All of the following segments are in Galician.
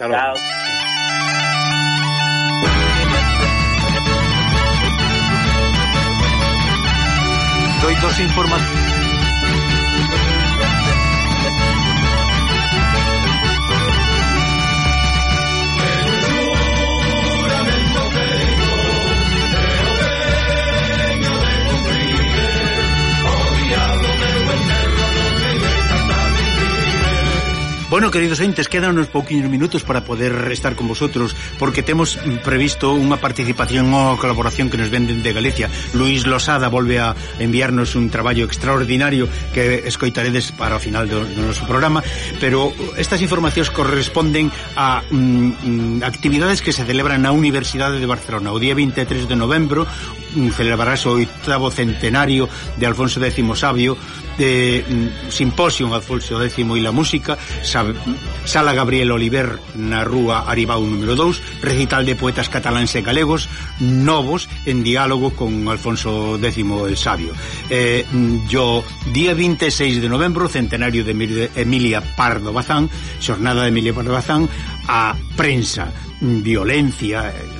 Hasta Chao. Doy dos informaciones Bueno, queridos ointes, quedan uns pouquinhos minutos para poder estar con vosotros porque temos mm, previsto unha participación ou colaboración que nos venden de Galicia. Luis Losada volve a enviarnos un traballo extraordinario que escoitaredes para o final do, do noso programa, pero estas informacións corresponden a mm, mm actividades que se celebran na Universidade de Barcelona o día 23 de novembro Mm, celebrarás o oitavo centenario de Alfonso X Sabio de mm, Simposium Alfonso X e la Música Sala Gabriel Oliver na Rúa Aribau número 2 recital de poetas cataláns e galegos novos en diálogo con Alfonso X el Sabio. Eh, mm, yo día 26 de novembro centenario de Emilia Pardo Bazán xornada de Emilia Pardo Bazán a prensa violencia eh,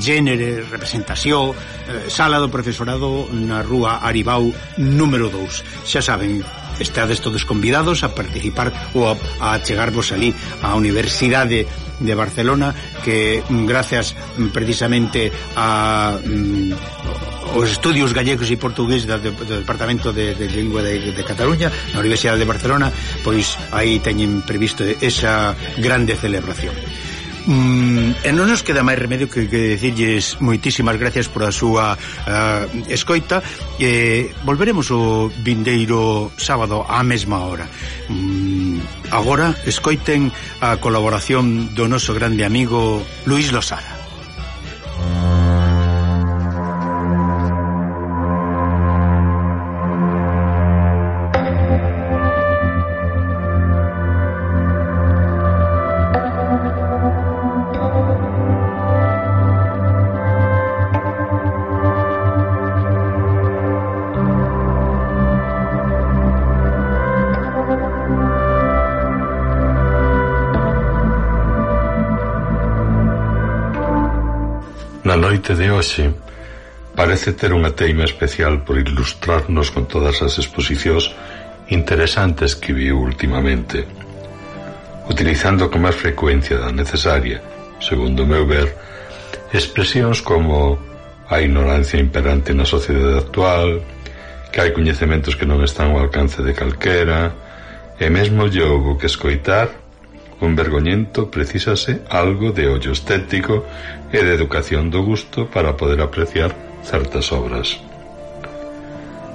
Génere, Representación, eh, Sala do Profesorado na Rúa Aribau número 2. Xa saben, estades todos convidados a participar ou a, a chegarvos ali á Universidade de Barcelona que mm, gracias mm, precisamente a mm, os estudios gallegos e portugués do, do Departamento de, de Lingua de, de Cataluña na Universidade de Barcelona pois aí teñen previsto esa grande celebración Mm, e non nos queda máis remedio que, que decirles moitísimas gracias por a súa uh, escoita. E volveremos o vindeiro sábado á mesma hora. Mm, agora escoiten a colaboración do noso grande amigo Luís Losada. Na noite de hoxe parece ter unha teima especial por ilustrarnos con todas as exposicións interesantes que viu últimamente, utilizando con máis frecuencia da necesaria, segundo o meu ver, expresións como a ignorancia imperante na sociedade actual, que hai coñecementos que non están ao alcance de calquera, e mesmo lle que escoitar un vergoñento precísase algo de ollo estético e de educación do gusto para poder apreciar certas obras.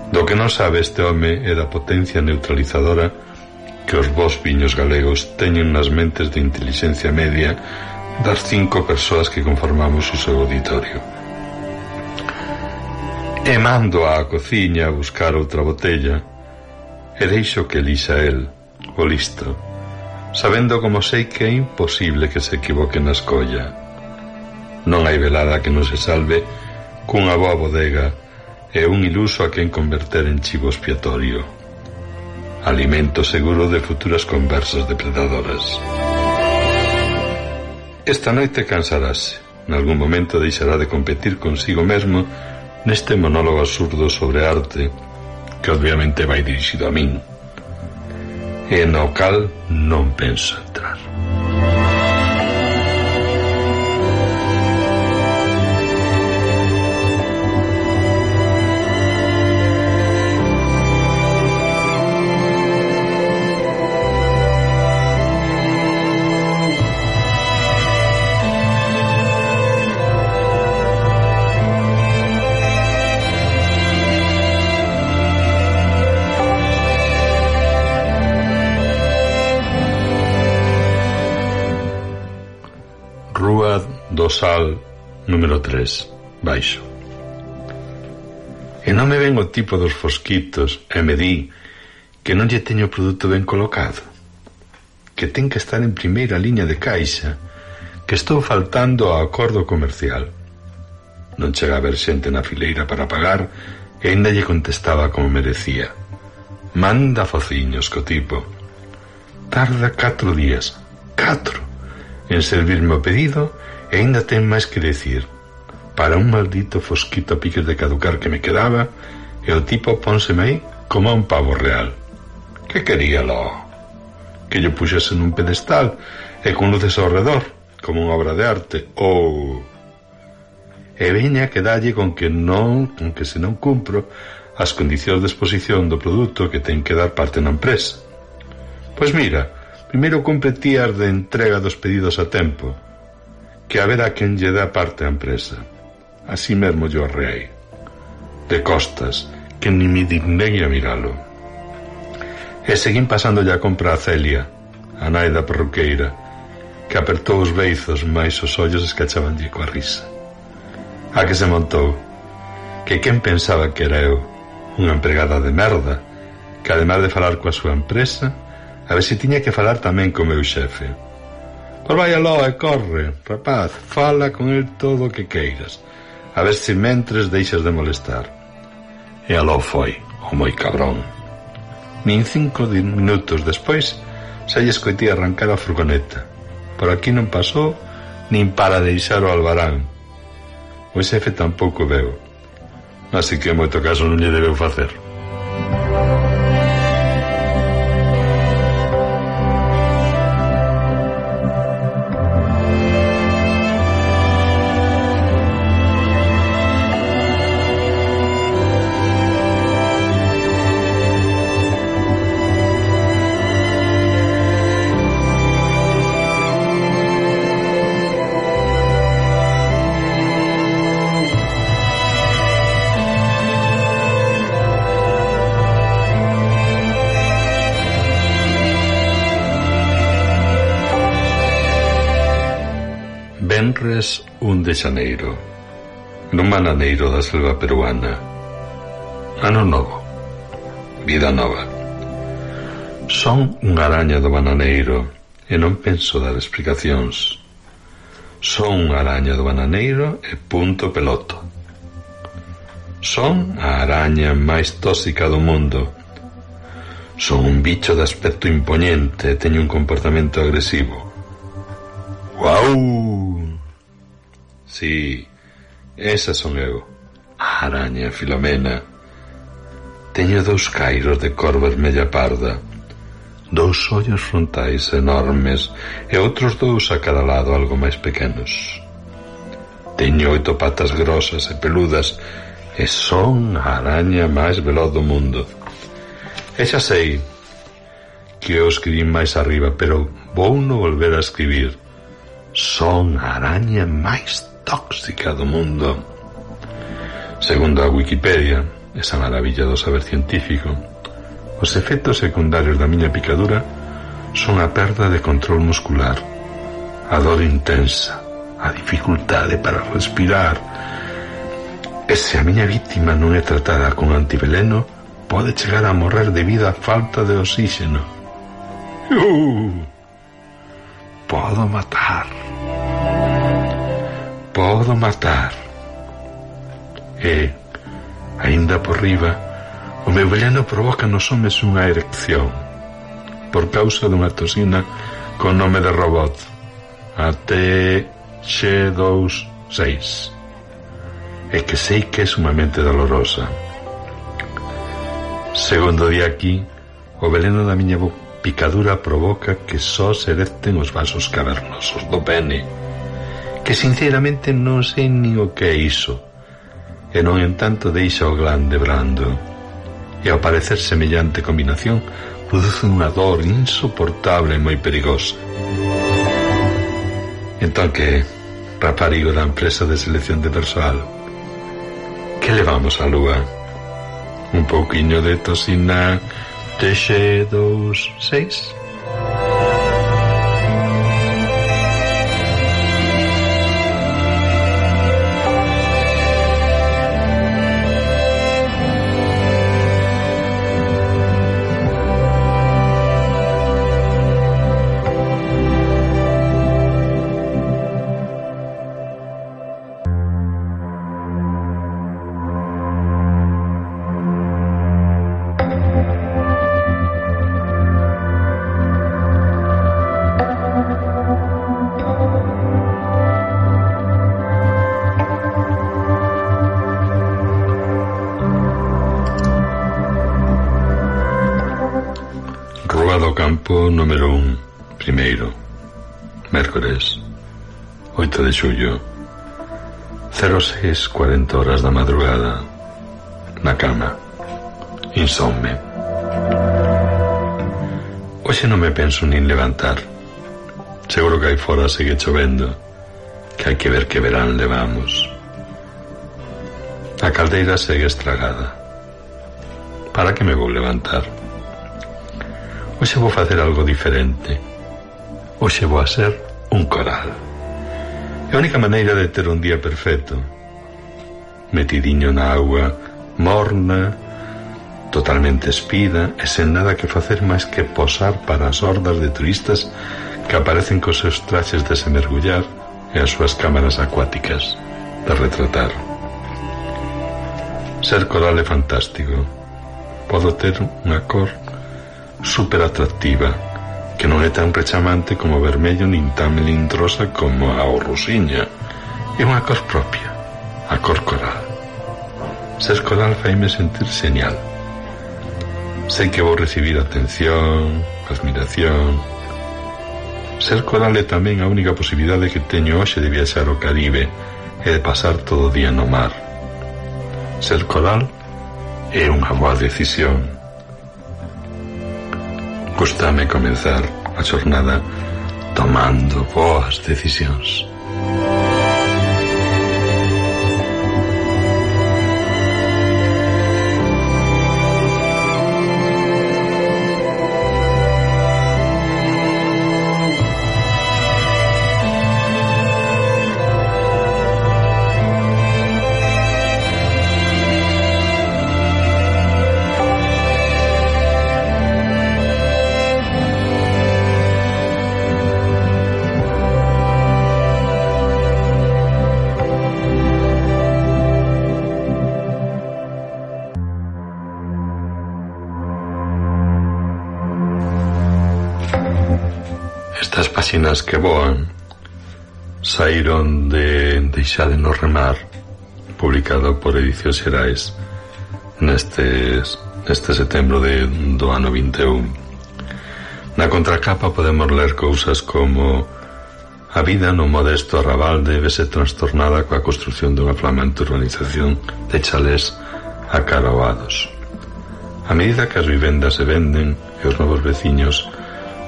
Do que non sabe este home é da potencia neutralizadora que os vos viños galegos teñen nas mentes de intelixencia media das cinco persoas que conformamos o seu auditorio. E mando á cociña a buscar outra botella e deixo que lixa el, o listo, sabendo como sei que é imposible que se equivoque na escolla. Non hai velada que non se salve cunha boa bodega e un iluso a quen converter en chivo expiatorio. Alimento seguro de futuras conversas depredadoras. Esta noite cansarase. Nalgún momento deixará de competir consigo mesmo neste monólogo absurdo sobre arte que obviamente vai dirixido a min. E no cal non penso entrar. Portugal, número 3, baixo. E non me ven o tipo dos fosquitos e me di que non lle teño o produto ben colocado, que ten que estar en primeira liña de caixa, que estou faltando ao acordo comercial. Non chega a ver xente na fileira para pagar e ainda lle contestaba como merecía. Manda fociños co tipo. Tarda catro días, catro, en servirme o pedido E ainda ten máis que decir. Para un maldito fosquito a piques de caducar que me quedaba, e o tipo pónseme aí como a un pavo real. Que quería lo? Que yo puxese nun pedestal e con luces ao redor, como unha obra de arte, ou... E veña que dalle con que non, con que se non cumpro as condicións de exposición do produto que ten que dar parte na empresa. Pois mira, primeiro cumpre tías de entrega dos pedidos a tempo, que haberá quen lle dá parte á empresa. Así mesmo yo arreai. De costas, que ni me dignei a miralo. E seguín pasando a compra a Celia, a nai da perruqueira, que apertou os beizos máis os ollos escachabanlle coa risa. A que se montou, que quen pensaba que era eu, unha empregada de merda, que ademais de falar coa súa empresa, a ver se tiña que falar tamén co meu xefe. Pois vai aló e corre, rapaz, fala con el todo o que queiras. A ver se mentres deixas de molestar. E aló foi, o moi cabrón. Nin cinco minutos despois, xa lle escoití arrancar a furgoneta. Por aquí non pasou nin para deixar o albarán. O xefe tampouco veo. Así que moito caso non lle debeu facer. xoves 1 de xaneiro no mananeiro da selva peruana. Ano novo vida nova. Son unha araña do bananeiro e non penso dar explicacións. Son unha araña do bananeiro e punto peloto. Son a araña máis tóxica do mundo. Son un bicho de aspecto imponente e teño un comportamento agresivo. Uau! Sí, esa son eu. A araña Filomena. Teño dous cairos de cor vermella parda, dous ollos frontais enormes e outros dous a cada lado algo máis pequenos. Teño oito patas grosas e peludas e son a araña máis veloz do mundo. E xa sei que eu escribí máis arriba, pero vou non volver a escribir son a araña máis tóxica do mundo. Segundo a Wikipedia, esa maravilla do saber científico, os efectos secundarios da miña picadura son a perda de control muscular, a dor intensa, a dificultade para respirar. E se a miña víctima non é tratada con antiveleno, pode chegar a morrer debido á falta de oxígeno. Uh! Podo matar. Podo matar. E, aínda por riba, o meu veleno provoca nos homes unha erección por causa dunha toxina con nome de robot ATX26 e que sei que é sumamente dolorosa. Segundo día aquí, o veleno da miña boca picadura provoca que só se erecten os vasos cavernosos do pene, que sinceramente non sei nin o que é iso, e non en tanto deixa o glande brando. E ao parecer semellante combinación produce unha dor insoportable e moi perigosa. Entón que, raparigo da empresa de selección de persoal, que levamos a lúa? Un pouquiño de tosina de Shadows 6. Grupo número 1, primeiro, mércores, 8 de xullo, 06.40 horas da madrugada, na cama, insomne. Hoxe non me penso nin levantar. Seguro que aí fora segue chovendo, que hai que ver que verán levamos. A caldeira segue estragada. Para que me vou levantar? Hoxe vou facer algo diferente. Hoxe vou a ser un coral. É a única maneira de ter un día perfecto. Metidiño na agua, morna, totalmente espida e sen nada que facer máis que posar para as hordas de turistas que aparecen cos seus traxes de se mergullar e as súas cámaras acuáticas de retratar. Ser coral é fantástico. Podo ter unha cor superatractiva, que non é tan rechamante como o vermello nin tan melindrosa como a o. É unha cor propia, a cor coral. Ser coral faime sentir señal. Sei que vou recibir atención, admiración. Ser coral é tamén a única posibilidade que teño hoxe de viaxar ao Caribe e de pasar todo o día no mar. Ser coral é unha boa decisión. Costame comenzar a xornada tomando boas decisións. Estas páxinas que voan saíron de Deixade no remar publicado por Edicións Xerais nestes, neste setembro de, do ano 21. Na contracapa podemos ler cousas como A vida no modesto arrabal debe ser trastornada coa construción dunha flamante urbanización de chalés acaroados. A medida que as vivendas se venden e os novos veciños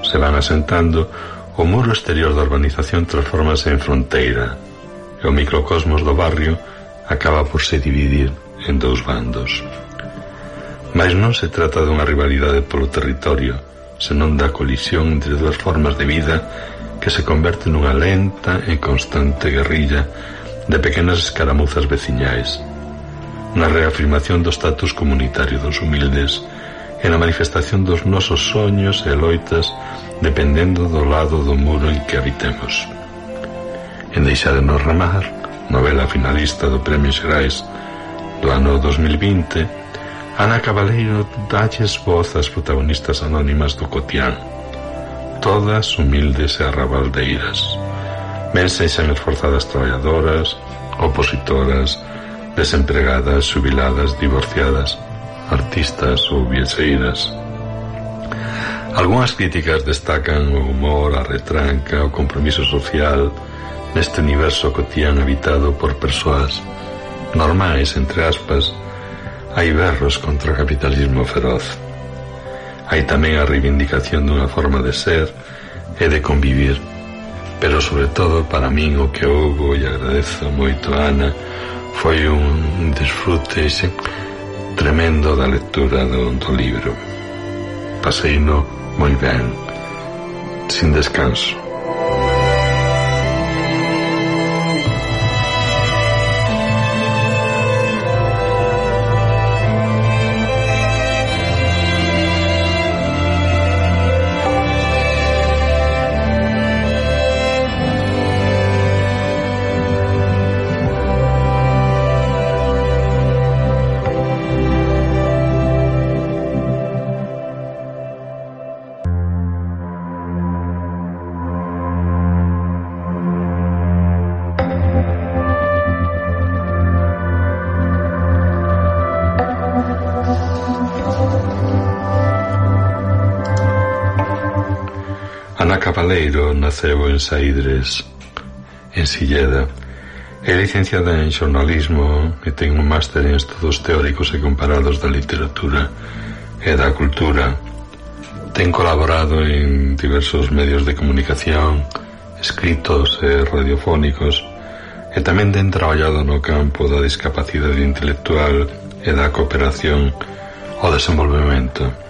se van asentando, o muro exterior da urbanización transformase en fronteira e o microcosmos do barrio acaba por se dividir en dous bandos. Mas non se trata dunha rivalidade polo territorio, senón da colisión entre dúas formas de vida que se converte nunha lenta e constante guerrilla de pequenas escaramuzas veciñais, na reafirmación do status comunitario dos humildes e na manifestación dos nosos soños e loitas dependendo do lado do muro en que habitemos. En nos remar, novela finalista do Premio Xerais do ano 2020, Ana Cabaleiro dalles voz ás protagonistas anónimas do cotián, todas humildes e arrabaldeiras. Ben sexan esforzadas traballadoras, opositoras, desempregadas, xubiladas, divorciadas, artistas ou bielseiras. Algúnas críticas destacan o humor, a retranca, o compromiso social neste universo cotián habitado por persoas normais, entre aspas, hai berros contra o capitalismo feroz. Hai tamén a reivindicación dunha forma de ser e de convivir, pero sobre todo para min o que houbo e agradezo moito a Ana foi un disfrute e sempre tremendo da lectura do, do libro. Paseino moi ben, sin descanso. Baleiro naceu en Saídres, en Silleda. É licenciada en xornalismo e ten un máster en estudos teóricos e comparados da literatura e da cultura. Ten colaborado en diversos medios de comunicación, escritos e radiofónicos, e tamén ten traballado no campo da discapacidade intelectual e da cooperación ao desenvolvemento.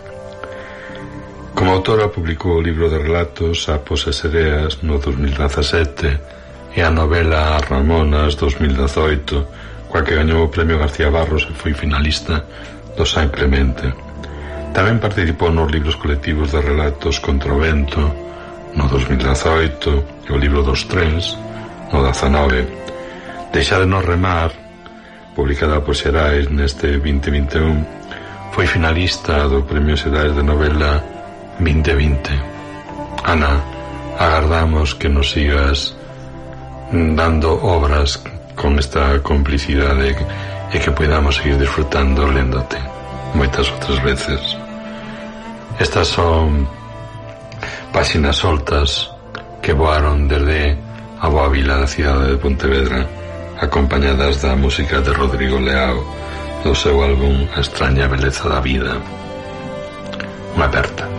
Como autora publicou o libro de relatos Sapos e Sereas no 2017 e a novela Ramonas 2018 coa que gañou o premio García Barros e foi finalista do San Clemente. Tamén participou nos libros colectivos de relatos Contra o Vento no 2018 e o libro dos trens no 19. Deixádenos remar publicada por Xerais neste 2021 foi finalista do Premio Xerais de Novela 2020. Ana, agardamos que nos sigas dando obras con esta complicidade e que podamos seguir disfrutando léndote moitas outras veces. Estas son páxinas soltas que voaron desde a Bóvila da cidade de Pontevedra acompañadas da música de Rodrigo Leao do seu álbum A extraña beleza da vida. Unha aperta.